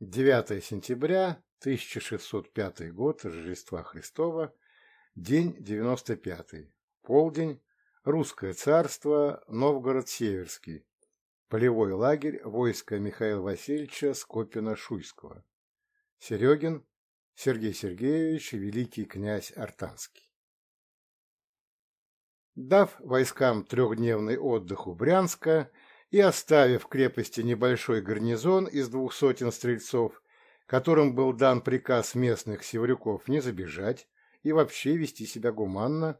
9 сентября 1605 год Рождества Христова, день 95, полдень, Русское царство, Новгород-Северский, полевой лагерь войска Михаила Васильевича Скопина-Шуйского, Серегин Сергей Сергеевич, великий князь Артанский. Дав войскам трехдневный отдых у Брянска, и, оставив в крепости небольшой гарнизон из двух сотен стрельцов, которым был дан приказ местных севрюков не забежать и вообще вести себя гуманно,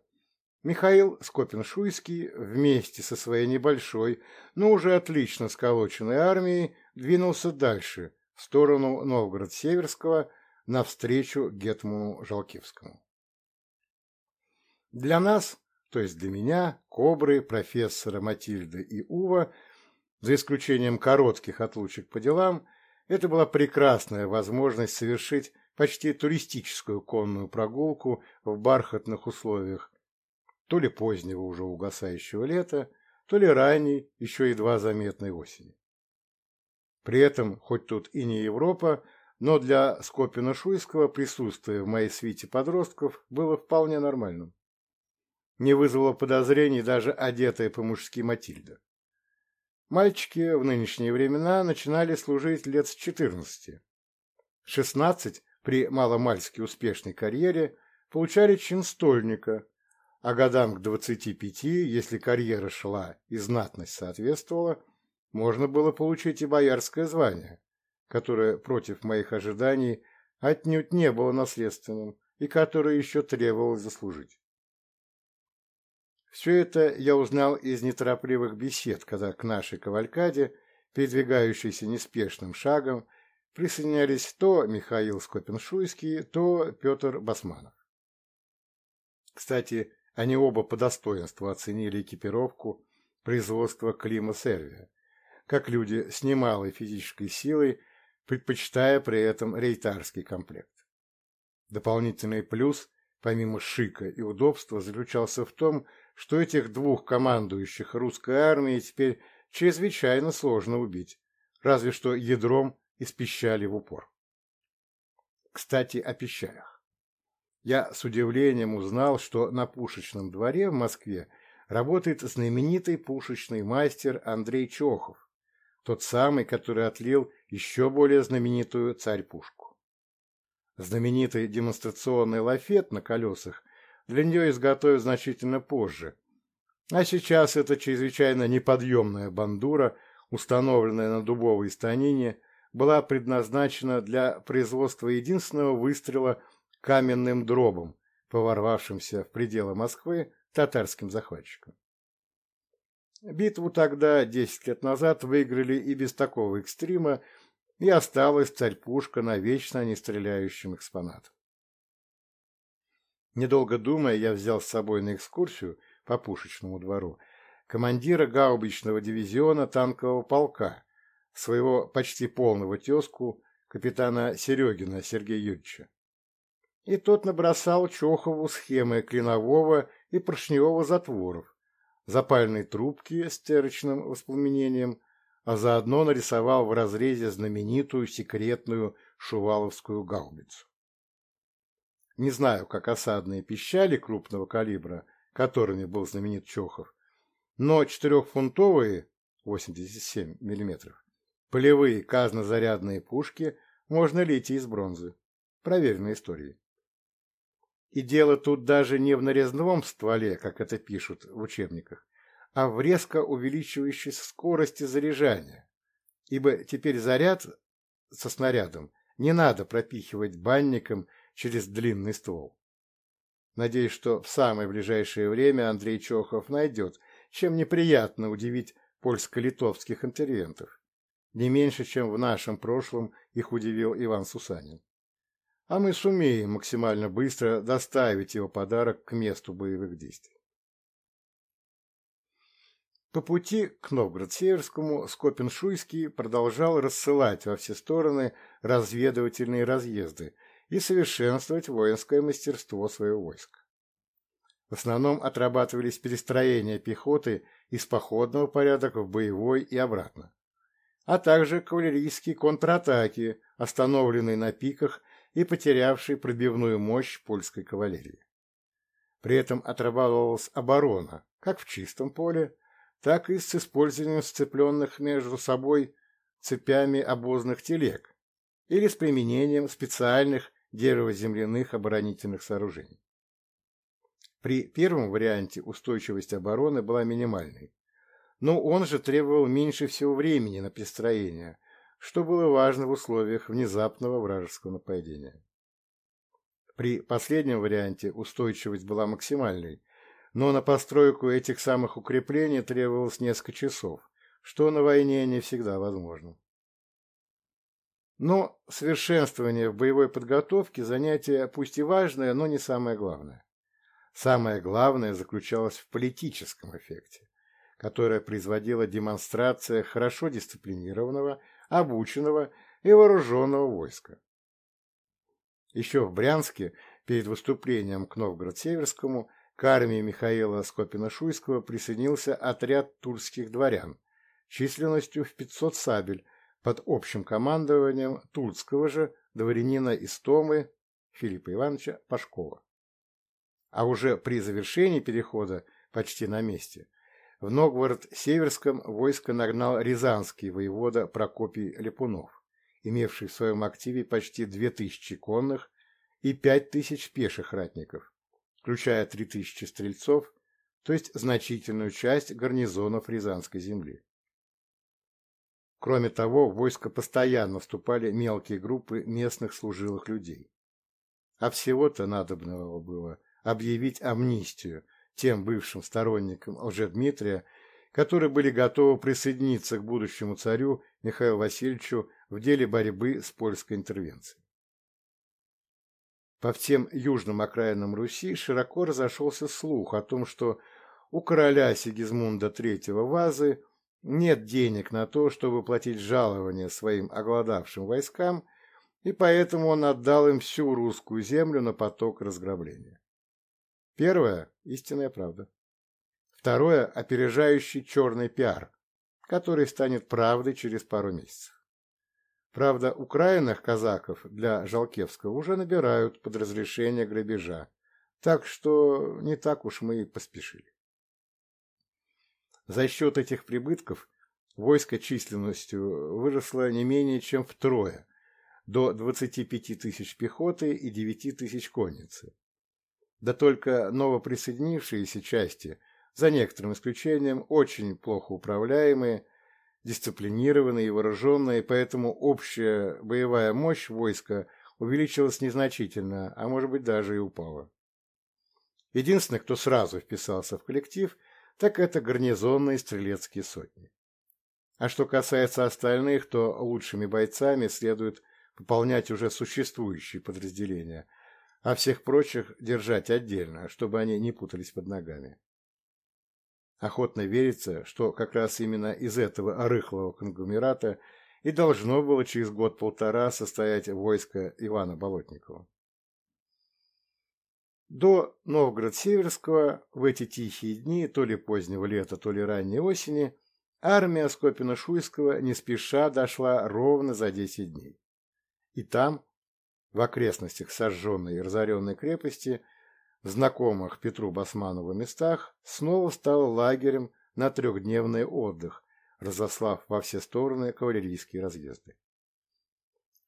Михаил Скопин-Шуйский вместе со своей небольшой, но уже отлично сколоченной армией двинулся дальше, в сторону Новгород-Северского, навстречу Гетману Жалкивскому. Для нас, то есть для меня, Кобры, профессора Матильды и Ува, за исключением коротких отлучек по делам, это была прекрасная возможность совершить почти туристическую конную прогулку в бархатных условиях то ли позднего уже угасающего лета, то ли ранней, еще едва заметной осени. При этом, хоть тут и не Европа, но для Скопина-Шуйского присутствие в моей свите подростков было вполне нормальным. Не вызвало подозрений даже одетая по-мужски Матильда. Мальчики в нынешние времена начинали служить лет с 14. 16 при маломальски успешной карьере получали чин стольника, а годам к 25, если карьера шла и знатность соответствовала, можно было получить и боярское звание, которое против моих ожиданий отнюдь не было наследственным и которое еще требовалось заслужить. Все это я узнал из неторопливых бесед, когда к нашей кавалькаде, передвигающейся неспешным шагом, присоединялись то Михаил Скопеншуйский, то Петр Басманов. Кстати, они оба по достоинству оценили экипировку производства Клима Сервия, как люди с немалой физической силой, предпочитая при этом рейтарский комплект. Дополнительный плюс, помимо шика и удобства, заключался в том, что этих двух командующих русской армией теперь чрезвычайно сложно убить, разве что ядром из в упор. Кстати, о пищалях. Я с удивлением узнал, что на пушечном дворе в Москве работает знаменитый пушечный мастер Андрей Чохов, тот самый, который отлил еще более знаменитую царь-пушку. Знаменитый демонстрационный лафет на колесах для нее изготовят значительно позже. А сейчас эта чрезвычайно неподъемная бандура, установленная на дубовой станине, была предназначена для производства единственного выстрела каменным дробом, поворвавшимся в пределы Москвы татарским захватчикам. Битву тогда, десять лет назад, выиграли и без такого экстрима, и осталась царь-пушка навечно не стреляющим экспонатом. Недолго думая, я взял с собой на экскурсию по пушечному двору командира гаубичного дивизиона танкового полка, своего почти полного тезку, капитана Серегина Сергея Юрьевича. И тот набросал Чохову схемы клинового и поршневого затворов, запальной трубки с терочным воспламенением, а заодно нарисовал в разрезе знаменитую секретную шуваловскую гаубицу. Не знаю, как осадные пищали крупного калибра, которыми был знаменит Чохов, но четырехфунтовые 87 мм полевые казнозарядные пушки можно лить из бронзы. Проверенной истории. И дело тут даже не в нарезном стволе, как это пишут в учебниках, а в резко увеличивающейся скорости заряжания, ибо теперь заряд со снарядом не надо пропихивать банником через длинный ствол. Надеюсь, что в самое ближайшее время Андрей Чохов найдет, чем неприятно удивить польско-литовских интервентов. Не меньше, чем в нашем прошлом их удивил Иван Сусанин. А мы сумеем максимально быстро доставить его подарок к месту боевых действий. По пути к Новгород-Северскому Скопин-Шуйский продолжал рассылать во все стороны разведывательные разъезды – и совершенствовать воинское мастерство своего войска. В основном отрабатывались перестроения пехоты из походного порядка в боевой и обратно. а также кавалерийские контратаки, остановленные на пиках и потерявшие пробивную мощь польской кавалерии. При этом отрабатывалась оборона, как в чистом поле, так и с использованием сцепленных между собой цепями обозных телег или с применением специальных дерево-земляных оборонительных сооружений. При первом варианте устойчивость обороны была минимальной, но он же требовал меньше всего времени на перестроение, что было важно в условиях внезапного вражеского нападения. При последнем варианте устойчивость была максимальной, но на постройку этих самых укреплений требовалось несколько часов, что на войне не всегда возможно. Но совершенствование в боевой подготовке – занятие пусть и важное, но не самое главное. Самое главное заключалось в политическом эффекте, которое производила демонстрация хорошо дисциплинированного, обученного и вооруженного войска. Еще в Брянске, перед выступлением к Новгород-Северскому, к армии Михаила Скопина-Шуйского присоединился отряд тульских дворян численностью в 500 сабель, под общим командованием тульского же дворянина Истомы Филиппа Ивановича Пашкова. А уже при завершении перехода почти на месте в Новгород-Северском войско нагнал рязанский воевода Прокопий Липунов, имевший в своем активе почти 2000 конных и 5000 пеших ратников, включая 3000 стрельцов, то есть значительную часть гарнизонов Рязанской земли. Кроме того, в войско постоянно вступали мелкие группы местных служилых людей. А всего-то надобного было объявить амнистию тем бывшим сторонникам Лжедмитрия, которые были готовы присоединиться к будущему царю Михаилу Васильевичу в деле борьбы с польской интервенцией. По всем южным окраинам Руси широко разошелся слух о том, что у короля Сигизмунда III Вазы нет денег на то, чтобы платить жалования своим оголодавшим войскам, и поэтому он отдал им всю русскую землю на поток разграбления. Первое – истинная правда. Второе – опережающий черный пиар, который станет правдой через пару месяцев. Правда, украинных казаков для Жалкевского уже набирают под разрешение грабежа, так что не так уж мы и поспешили. За счет этих прибытков войско численностью выросло не менее чем втрое, до 25 тысяч пехоты и 9 тысяч конницы. Да только новоприсоединившиеся части, за некоторым исключением, очень плохо управляемые, дисциплинированные и вооруженные, поэтому общая боевая мощь войска увеличилась незначительно, а может быть даже и упала. Единственный, кто сразу вписался в коллектив – так это гарнизонные стрелецкие сотни. А что касается остальных, то лучшими бойцами следует пополнять уже существующие подразделения, а всех прочих держать отдельно, чтобы они не путались под ногами. Охотно верится, что как раз именно из этого рыхлого конгломерата и должно было через год-полтора состоять войско Ивана Болотникова. До Новгород-Северского в эти тихие дни, то ли позднего лета, то ли ранней осени, армия Скопина-Шуйского не спеша дошла ровно за десять дней. И там, в окрестностях сожженной и разоренной крепости, знакомых Петру Басманову местах, снова стал лагерем на трехдневный отдых, разослав во все стороны кавалерийские разъезды.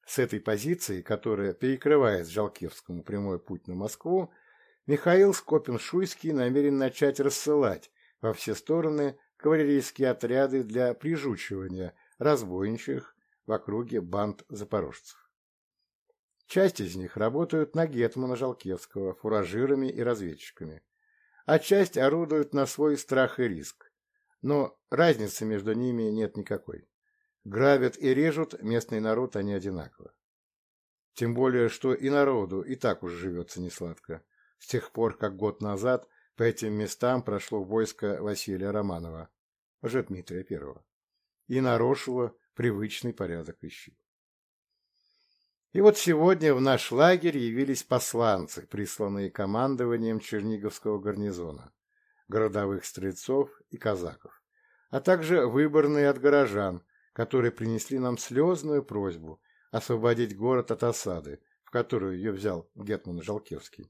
С этой позиции, которая перекрывает Жалкевскому прямой путь на Москву, Михаил Скопин-Шуйский намерен начать рассылать во все стороны кавалерийские отряды для прижучивания разбойничьих в округе банд запорожцев. Часть из них работают на Гетмана Жалкевского фуражирами и разведчиками, а часть орудуют на свой страх и риск. Но разницы между ними нет никакой. Грабят и режут местный народ они одинаково. Тем более, что и народу и так уж живется несладко с тех пор, как год назад по этим местам прошло войско Василия Романова, уже Дмитрия Первого, и нарушило привычный порядок вещей. И вот сегодня в наш лагерь явились посланцы, присланные командованием Черниговского гарнизона, городовых стрельцов и казаков, а также выборные от горожан, которые принесли нам слезную просьбу освободить город от осады, в которую ее взял Гетман Жалкевский,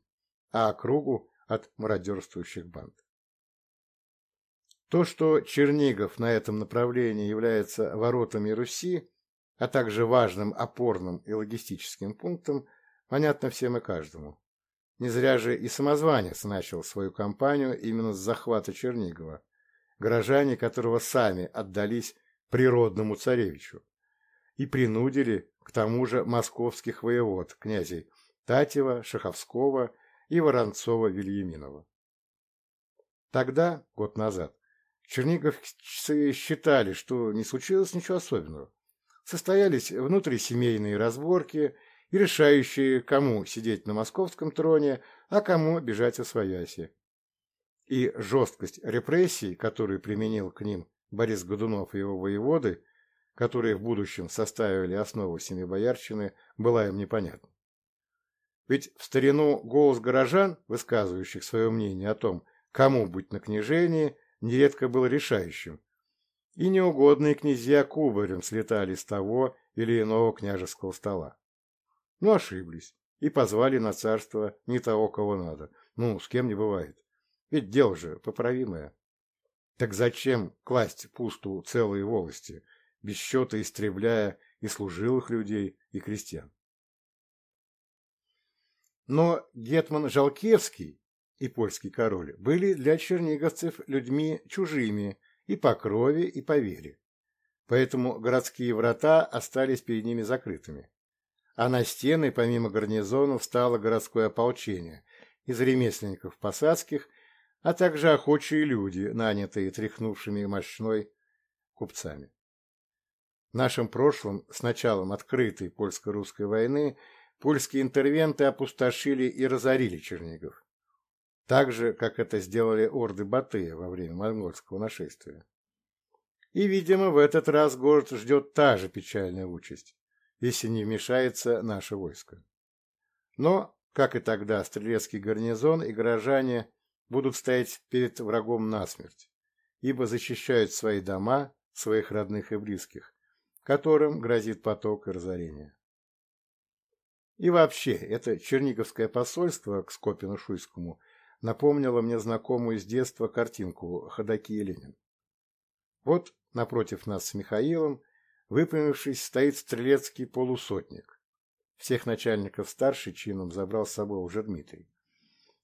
а округу от мародерствующих банд. То, что Чернигов на этом направлении является воротами Руси, а также важным опорным и логистическим пунктом, понятно всем и каждому. Не зря же и самозванец начал свою кампанию именно с захвата Чернигова, горожане которого сами отдались природному царевичу и принудили к тому же московских воевод, князей Татьева, Шаховского и Воронцова-Вильяминова. Тогда, год назад, черниговцы считали, что не случилось ничего особенного. Состоялись внутрисемейные разборки и решающие, кому сидеть на московском троне, а кому бежать о свояси. И жесткость репрессий, которую применил к ним Борис Годунов и его воеводы, которые в будущем составили основу Семибоярщины, была им непонятна. Ведь в старину голос горожан, высказывающих свое мнение о том, кому быть на княжении, нередко был решающим, и неугодные князья кубарем слетали с того или иного княжеского стола. Но ошиблись и позвали на царство не того, кого надо. Ну, с кем не бывает. Ведь дело же поправимое. Так зачем класть пусту целые волости, без счета истребляя и служилых людей, и крестьян? Но Гетман Жалкевский и польский король были для черниговцев людьми чужими и по крови, и по вере. Поэтому городские врата остались перед ними закрытыми. А на стены, помимо гарнизонов, встало городское ополчение из ремесленников посадских, а также охочие люди, нанятые тряхнувшими мощной купцами. В нашем прошлом, с началом открытой польско-русской войны, польские интервенты опустошили и разорили Чернигов. Так же, как это сделали орды Батыя во время монгольского нашествия. И, видимо, в этот раз город ждет та же печальная участь, если не вмешается наше войско. Но, как и тогда, стрелецкий гарнизон и горожане будут стоять перед врагом насмерть, ибо защищают свои дома, своих родных и близких, которым грозит поток и разорение. И вообще, это Черниговское посольство к Скопину-Шуйскому напомнило мне знакомую с детства картинку «Ходоки и Ленин». Вот напротив нас с Михаилом, выпрямившись, стоит стрелецкий полусотник. Всех начальников старший чином забрал с собой уже Дмитрий.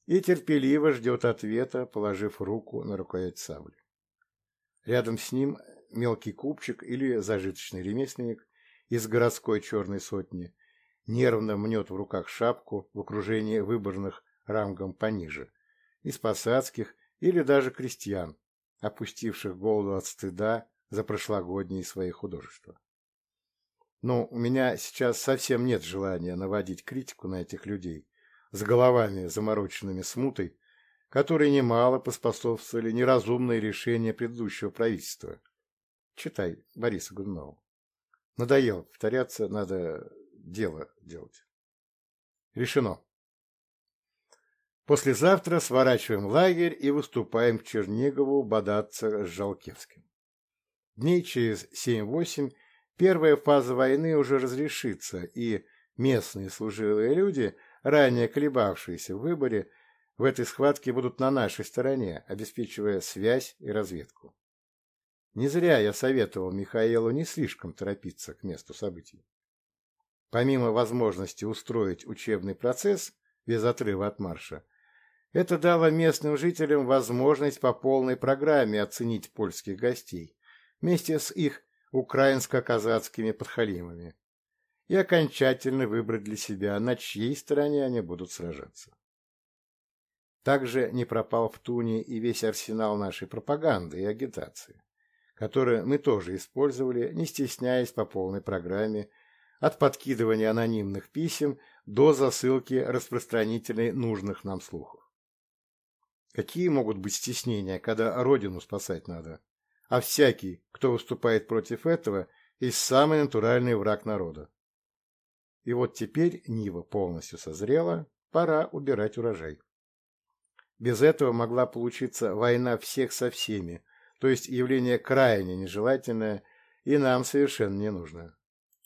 И терпеливо ждет ответа, положив руку на рукоять сабли. Рядом с ним мелкий купчик или зажиточный ремесленник из городской черной сотни нервно мнет в руках шапку в окружении выборных рангом пониже, из посадских или даже крестьян, опустивших голову от стыда за прошлогодние свои художества. Но у меня сейчас совсем нет желания наводить критику на этих людей с головами, замороченными смутой, которые немало поспособствовали неразумные решения предыдущего правительства. Читай Бориса Годунова. Надоело повторяться, надо дело делать. Решено. Послезавтра сворачиваем лагерь и выступаем к Чернигову бодаться с Жалкевским. Дней через семь-восемь первая фаза войны уже разрешится, и местные служилые люди, ранее колебавшиеся в выборе, в этой схватке будут на нашей стороне, обеспечивая связь и разведку. Не зря я советовал Михаилу не слишком торопиться к месту событий. Помимо возможности устроить учебный процесс без отрыва от марша, это дало местным жителям возможность по полной программе оценить польских гостей вместе с их украинско-казацкими подхалимами и окончательно выбрать для себя, на чьей стороне они будут сражаться. Также не пропал в Туне и весь арсенал нашей пропаганды и агитации, который мы тоже использовали, не стесняясь по полной программе от подкидывания анонимных писем до засылки распространителей нужных нам слухов. Какие могут быть стеснения, когда родину спасать надо? А всякий, кто выступает против этого, есть самый натуральный враг народа. И вот теперь Нива полностью созрела, пора убирать урожай. Без этого могла получиться война всех со всеми, то есть явление крайне нежелательное и нам совершенно не нужно.